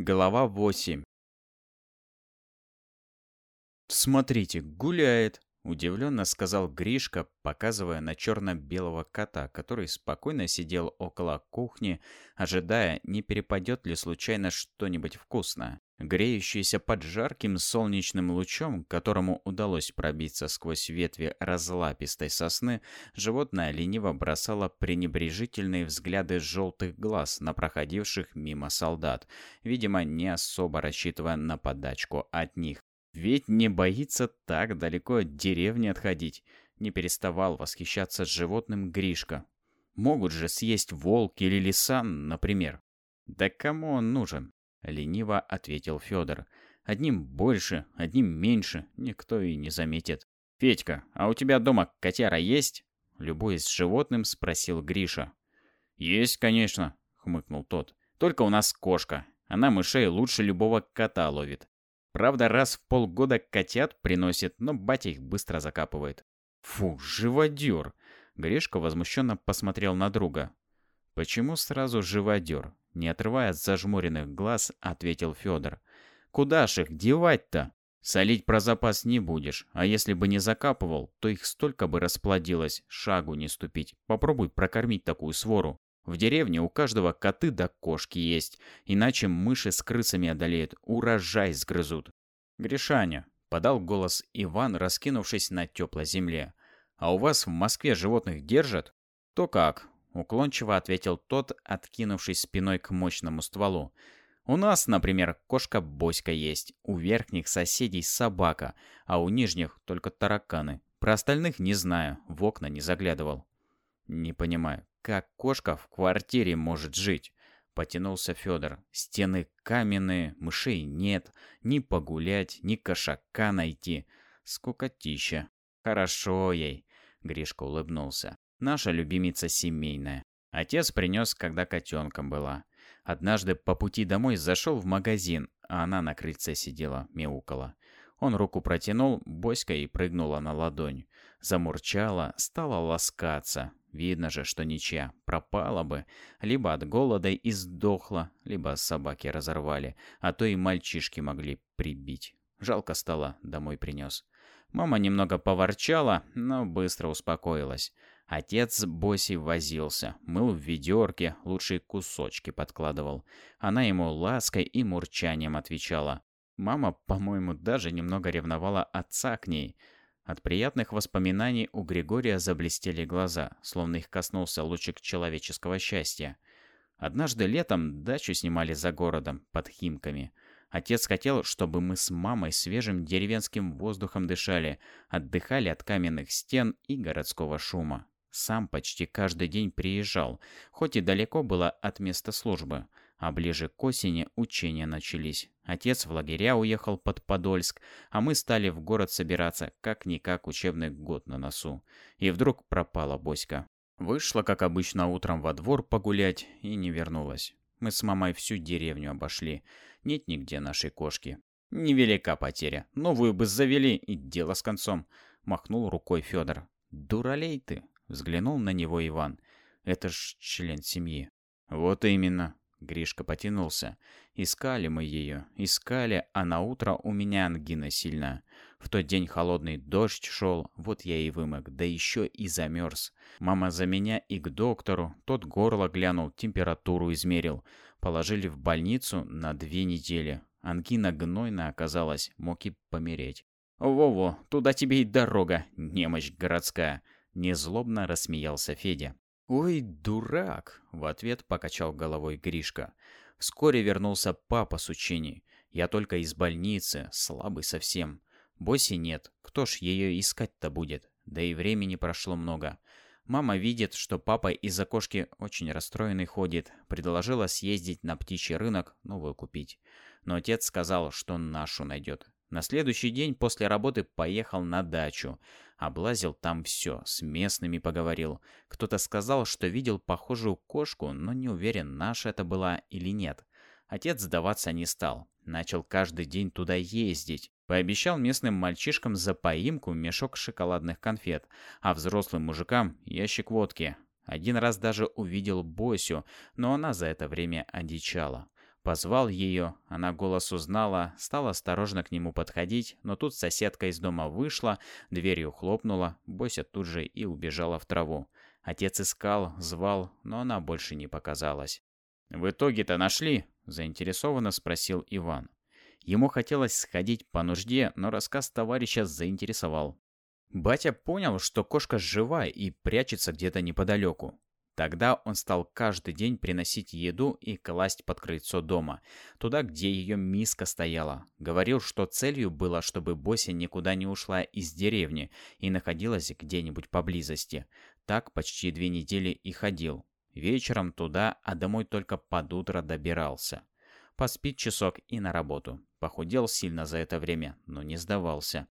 Глава 8 «Смотрите, гуляет!» — удивленно сказал Гришка, показывая на черно-белого кота, который спокойно сидел около кухни, ожидая, не перепадет ли случайно что-нибудь вкусное. Греющийся под жарким солнечным лучом, которому удалось пробиться сквозь ветви разлапистой сосны, животное лениво бросало пренебрежительные взгляды желтых глаз на проходивших мимо солдат, видимо, не особо рассчитывая на подачку от них. Ведь не боится так далеко от деревни отходить. Не переставал восхищаться животным Гришка. Могут же съесть волк или лиса, например. Да кому он нужен? Лениво ответил Федор. Одним больше, одним меньше, никто и не заметит. «Федька, а у тебя дома котяра есть?» Любуясь животным, спросил Гриша. «Есть, конечно», — хмыкнул тот. «Только у нас кошка. Она мышей лучше любого кота ловит. Правда, раз в полгода котят приносит, но батя их быстро закапывает. Фу, живодер! Гришка возмущенно посмотрел на друга. Почему сразу живодер? Не отрывая от зажмуренных глаз, ответил Федор. Куда ж их девать-то? Солить про запас не будешь, а если бы не закапывал, то их столько бы расплодилось, шагу не ступить. Попробуй прокормить такую свору. В деревне у каждого коты да кошки есть, иначе мыши с крысами одолеют, урожай сгрызут. «Гришаня», — подал голос Иван, раскинувшись на теплой земле, «а у вас в Москве животных держат?» «То как?» — уклончиво ответил тот, откинувшись спиной к мощному стволу. «У нас, например, кошка-боська есть, у верхних соседей собака, а у нижних только тараканы. Про остальных не знаю, в окна не заглядывал». «Не понимаю, как кошка в квартире может жить?» Потянулся Федор. Стены каменные, мышей нет. Ни погулять, ни кошака найти. Скукотища. Хорошо ей. Гришка улыбнулся. Наша любимица семейная. Отец принес, когда котенком была. Однажды по пути домой зашел в магазин, а она на крыльце сидела, мяукала. Он руку протянул, Боська и прыгнула на ладонь. Замурчала, стала ласкаться. Видно же, что ничья. Пропала бы. Либо от голода и сдохла, либо собаки разорвали, а то и мальчишки могли прибить. Жалко стало, домой принес. Мама немного поворчала, но быстро успокоилась. Отец Боси возился, мыл в ведерке, лучшие кусочки подкладывал. Она ему лаской и мурчанием отвечала. Мама, по-моему, даже немного ревновала отца к ней – от приятных воспоминаний у Григория заблестели глаза, словно их коснулся лучик человеческого счастья. Однажды летом дачу снимали за городом, под Химками. Отец хотел, чтобы мы с мамой свежим деревенским воздухом дышали, отдыхали от каменных стен и городского шума. Сам почти каждый день приезжал, хоть и далеко было от места службы а ближе к осени учения начались. Отец в лагеря уехал под Подольск, а мы стали в город собираться, как-никак учебный год на носу. И вдруг пропала Боська. Вышла, как обычно, утром во двор погулять и не вернулась. Мы с мамой всю деревню обошли. Нет нигде нашей кошки. Невелика потеря. Новую бы завели, и дело с концом. Махнул рукой Федор. Дуралей ты, взглянул на него Иван. Это ж член семьи. Вот именно, Гришка потянулся. Искали мы ее, искали, а на утро у меня ангина сильная. В тот день холодный дождь шел, вот я и вымок, да еще и замерз. Мама за меня и к доктору, тот горло глянул, температуру измерил. Положили в больницу на две недели. Ангина гнойная оказалась, мог и помереть. «Во-во, туда тебе и дорога, немощь городская!» Незлобно рассмеялся Федя. «Ой, дурак!» — в ответ покачал головой Гришка. Вскоре вернулся папа с учений. Я только из больницы, слабый совсем. Боси нет, кто ж ее искать-то будет? Да и времени прошло много. Мама видит, что папа из окошки очень расстроенный ходит. Предложила съездить на птичий рынок, новую купить. Но отец сказал, что нашу найдет. На следующий день после работы поехал на дачу. Облазил там все, с местными поговорил. Кто-то сказал, что видел похожую кошку, но не уверен, наша это была или нет. Отец сдаваться не стал. Начал каждый день туда ездить. Пообещал местным мальчишкам за поимку мешок шоколадных конфет, а взрослым мужикам ящик водки. Один раз даже увидел Босю, но она за это время одичала. Позвал ее, она голос узнала, стала осторожно к нему подходить, но тут соседка из дома вышла, дверью хлопнула, Бося тут же и убежала в траву. Отец искал, звал, но она больше не показалась. «В итоге-то нашли?» – заинтересованно спросил Иван. Ему хотелось сходить по нужде, но рассказ товарища заинтересовал. Батя понял, что кошка жива и прячется где-то неподалеку. Тогда он стал каждый день приносить еду и класть под крыльцо дома, туда, где ее миска стояла. Говорил, что целью было, чтобы Бося никуда не ушла из деревни и находилась где-нибудь поблизости. Так почти две недели и ходил. Вечером туда, а домой только под утро добирался. Поспит часок и на работу. Похудел сильно за это время, но не сдавался.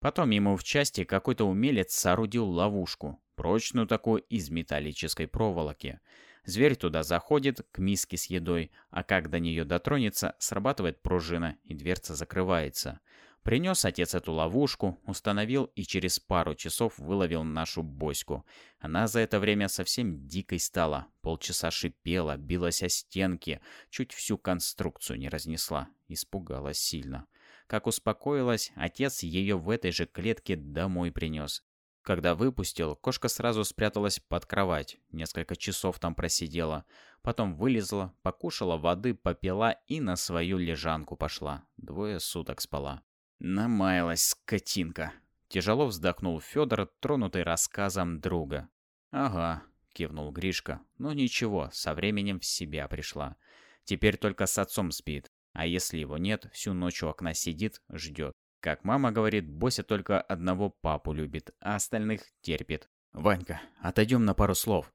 Потом ему в части какой-то умелец соорудил ловушку, прочную такую из металлической проволоки. Зверь туда заходит, к миске с едой, а как до нее дотронется, срабатывает пружина, и дверца закрывается. Принес отец эту ловушку, установил и через пару часов выловил нашу боську. Она за это время совсем дикой стала. Полчаса шипела, билась о стенки, чуть всю конструкцию не разнесла. Испугалась сильно. Как успокоилась, отец ее в этой же клетке домой принес. Когда выпустил, кошка сразу спряталась под кровать. Несколько часов там просидела. Потом вылезла, покушала воды, попила и на свою лежанку пошла. Двое суток спала. Намаялась скотинка. Тяжело вздохнул Федор, тронутый рассказом друга. «Ага», — кивнул Гришка. «Ну ничего, со временем в себя пришла. Теперь только с отцом спит. А если его нет, всю ночь у окна сидит, ждет. Как мама говорит, Бося только одного папу любит, а остальных терпит. «Ванька, отойдем на пару слов».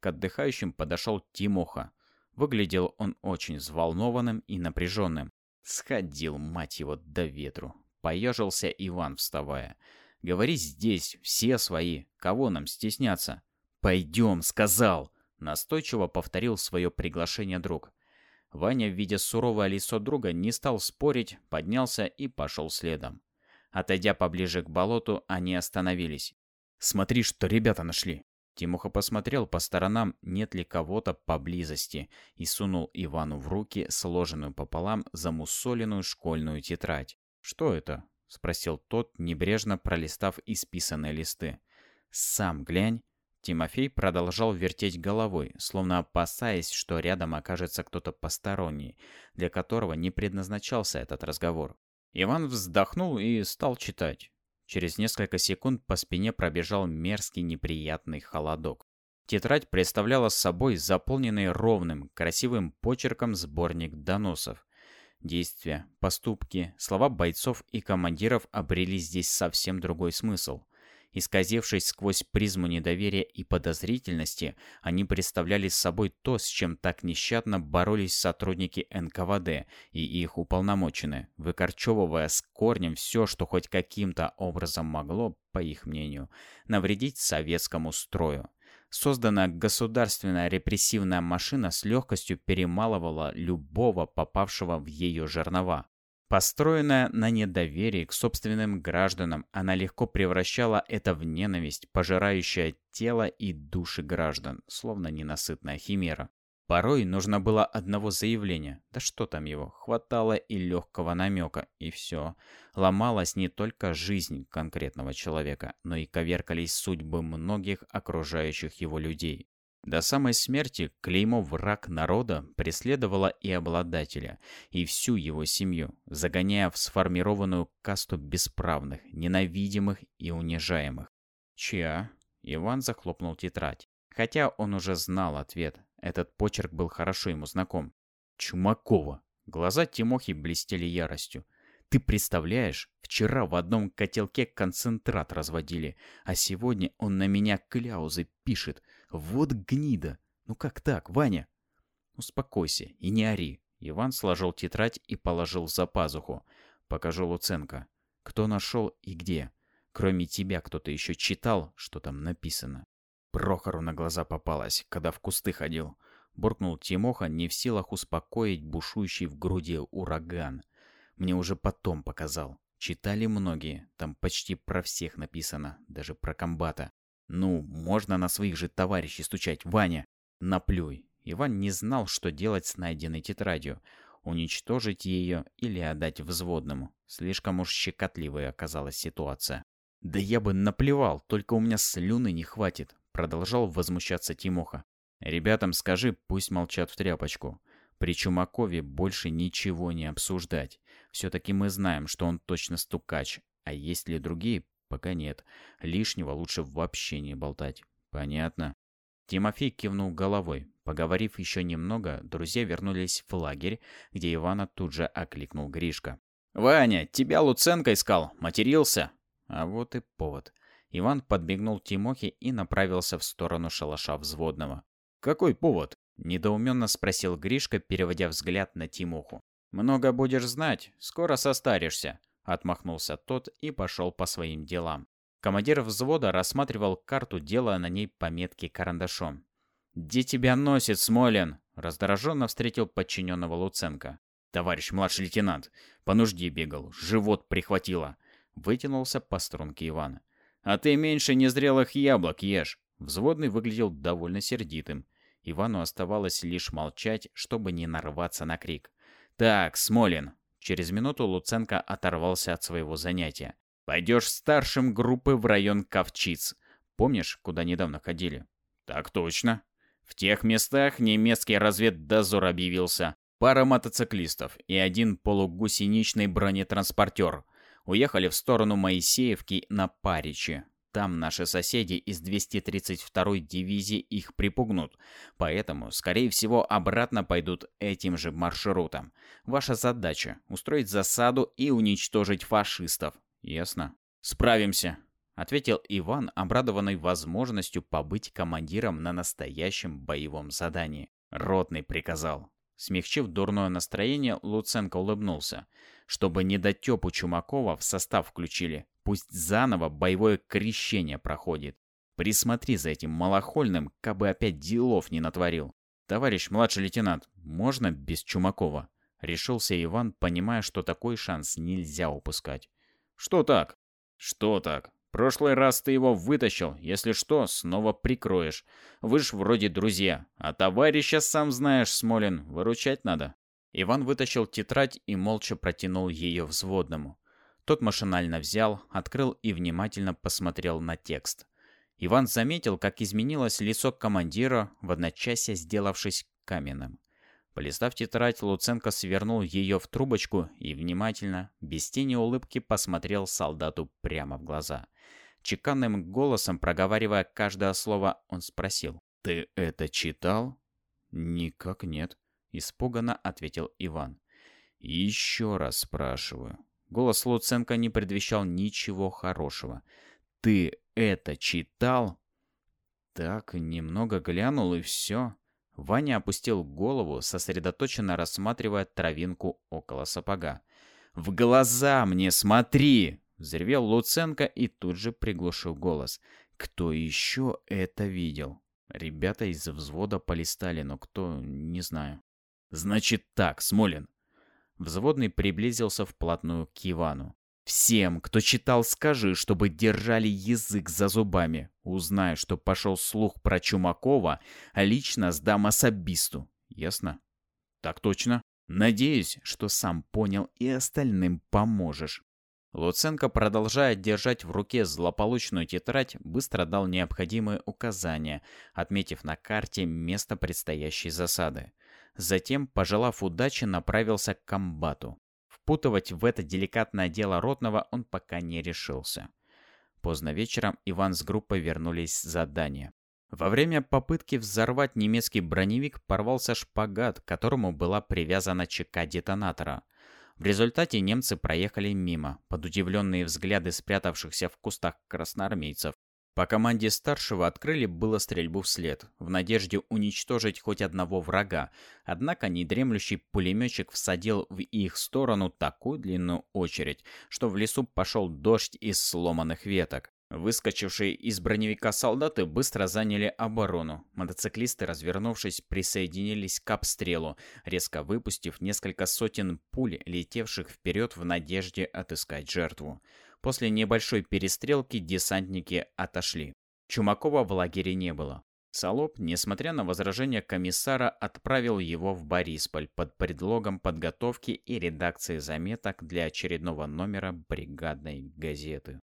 К отдыхающим подошел Тимоха. Выглядел он очень взволнованным и напряженным. Сходил, мать его, до ветру. Поежился Иван, вставая. «Говори здесь, все свои. Кого нам стесняться?» «Пойдем», — сказал. Настойчиво повторил свое приглашение друг. Ваня, видя суровое лицо друга, не стал спорить, поднялся и пошел следом. Отойдя поближе к болоту, они остановились. «Смотри, что ребята нашли!» Тимоха посмотрел по сторонам, нет ли кого-то поблизости, и сунул Ивану в руки сложенную пополам замусоленную школьную тетрадь. «Что это?» — спросил тот, небрежно пролистав исписанные листы. «Сам глянь!» Тимофей продолжал вертеть головой, словно опасаясь, что рядом окажется кто-то посторонний, для которого не предназначался этот разговор. Иван вздохнул и стал читать. Через несколько секунд по спине пробежал мерзкий неприятный холодок. Тетрадь представляла собой заполненный ровным, красивым почерком сборник доносов. Действия, поступки, слова бойцов и командиров обрели здесь совсем другой смысл. Исказившись сквозь призму недоверия и подозрительности, они представляли собой то, с чем так нещадно боролись сотрудники НКВД и их уполномоченные, выкорчевывая с корнем все, что хоть каким-то образом могло, по их мнению, навредить советскому строю. Созданная государственная репрессивная машина с легкостью перемалывала любого попавшего в ее жернова. Построенная на недоверии к собственным гражданам, она легко превращала это в ненависть, пожирающая тело и души граждан, словно ненасытная химера. Порой нужно было одного заявления, да что там его, хватало и легкого намека, и все. Ломалась не только жизнь конкретного человека, но и коверкались судьбы многих окружающих его людей. До самой смерти клеймо «враг народа» преследовало и обладателя, и всю его семью, загоняя в сформированную касту бесправных, ненавидимых и унижаемых. «Чья?» Иван захлопнул тетрадь. Хотя он уже знал ответ, этот почерк был хорошо ему знаком. «Чумакова!» Глаза Тимохи блестели яростью. «Ты представляешь, вчера в одном котелке концентрат разводили, а сегодня он на меня кляузы пишет. Вот гнида! Ну как так, Ваня? Успокойся и не ори. Иван сложил тетрадь и положил за пазуху. Покажу Луценко. Кто нашел и где? Кроме тебя кто-то еще читал, что там написано. Прохору на глаза попалось, когда в кусты ходил. Буркнул Тимоха, не в силах успокоить бушующий в груди ураган. Мне уже потом показал. Читали многие, там почти про всех написано, даже про комбата. Ну, можно на своих же товарищей стучать, Ваня. Наплюй. Иван не знал, что делать с найденной тетрадью. уничтожить ее или отдать взводному. Слишком уж щекотливой оказалась ситуация. «Да я бы наплевал, только у меня слюны не хватит», — продолжал возмущаться Тимоха. «Ребятам скажи, пусть молчат в тряпочку. При Чумакове больше ничего не обсуждать. Все-таки мы знаем, что он точно стукач. А есть ли другие? Пока нет. Лишнего лучше вообще не болтать. Понятно?» Тимофей кивнул головой. Поговорив еще немного, друзья вернулись в лагерь, где Ивана тут же окликнул Гришка. «Ваня, тебя Луценко искал. Матерился?» А вот и повод. Иван подбегнул Тимохе и направился в сторону шалаша взводного. «Какой повод?» – недоуменно спросил Гришка, переводя взгляд на Тимоху. «Много будешь знать, скоро состаришься», – отмахнулся тот и пошел по своим делам. Командир взвода рассматривал карту, делая на ней пометки карандашом. «Где тебя носит, Смолин?» – раздраженно встретил подчиненного Луценко. «Товарищ младший лейтенант, по нужде бегал, живот прихватило. Вытянулся по струнке Ивана. «А ты меньше незрелых яблок ешь!» Взводный выглядел довольно сердитым. Ивану оставалось лишь молчать, чтобы не нарваться на крик. «Так, Смолин!» Через минуту Луценко оторвался от своего занятия. «Пойдешь старшим группы в район Ковчиц. Помнишь, куда недавно ходили?» «Так точно!» В тех местах немецкий разведдозор объявился. Пара мотоциклистов и один полугусеничный бронетранспортер уехали в сторону Моисеевки на Паричи. Там наши соседи из 232-й дивизии их припугнут, поэтому, скорее всего, обратно пойдут этим же маршрутом. Ваша задача — устроить засаду и уничтожить фашистов. Ясно? Справимся, — ответил Иван, обрадованный возможностью побыть командиром на настоящем боевом задании. Ротный приказал. Смягчив дурное настроение, Луценко улыбнулся. Чтобы не недотепу Чумакова в состав включили, пусть заново боевое крещение проходит. Присмотри за этим малохольным, кабы опять делов не натворил. Товарищ младший лейтенант, можно без Чумакова? Решился Иван, понимая, что такой шанс нельзя упускать. Что так? Что так? Прошлый раз ты его вытащил, если что, снова прикроешь. Вы ж вроде друзья, а товарища, сам знаешь, Смолин, выручать надо». Иван вытащил тетрадь и молча протянул ее взводному. Тот машинально взял, открыл и внимательно посмотрел на текст. Иван заметил, как изменилось лицо командира, в одночасье сделавшись каменным. Полистав тетрадь, Луценко свернул ее в трубочку и внимательно, без тени улыбки, посмотрел солдату прямо в глаза – Чеканным голосом, проговаривая каждое слово, он спросил. «Ты это читал?» «Никак нет», — испуганно ответил Иван. «Еще раз спрашиваю». Голос Луценко не предвещал ничего хорошего. «Ты это читал?» Так, немного глянул и все. Ваня опустил голову, сосредоточенно рассматривая травинку около сапога. «В глаза мне смотри!» Взревел Луценко и тут же приглушил голос. Кто еще это видел? Ребята из взвода полистали, но кто, не знаю. Значит так, Смолин. Взводный приблизился вплотную к Ивану. Всем, кто читал, скажи, чтобы держали язык за зубами. Узнай, что пошел слух про Чумакова, а лично сдам особисту. Ясно? Так точно. Надеюсь, что сам понял и остальным поможешь. Луценко, продолжая держать в руке злополучную тетрадь, быстро дал необходимые указания, отметив на карте место предстоящей засады. Затем, пожелав удачи, направился к комбату. Впутывать в это деликатное дело Ротного он пока не решился. Поздно вечером Иван с группой вернулись с задания. Во время попытки взорвать немецкий броневик порвался шпагат, к которому была привязана чека детонатора. В результате немцы проехали мимо, под удивленные взгляды спрятавшихся в кустах красноармейцев. По команде старшего открыли было стрельбу вслед, в надежде уничтожить хоть одного врага, однако недремлющий пулеметчик всадил в их сторону такую длинную очередь, что в лесу пошел дождь из сломанных веток. Выскочившие из броневика солдаты быстро заняли оборону. Мотоциклисты, развернувшись, присоединились к обстрелу, резко выпустив несколько сотен пуль, летевших вперед в надежде отыскать жертву. После небольшой перестрелки десантники отошли. Чумакова в лагере не было. Солоп, несмотря на возражения комиссара, отправил его в Борисполь под предлогом подготовки и редакции заметок для очередного номера бригадной газеты.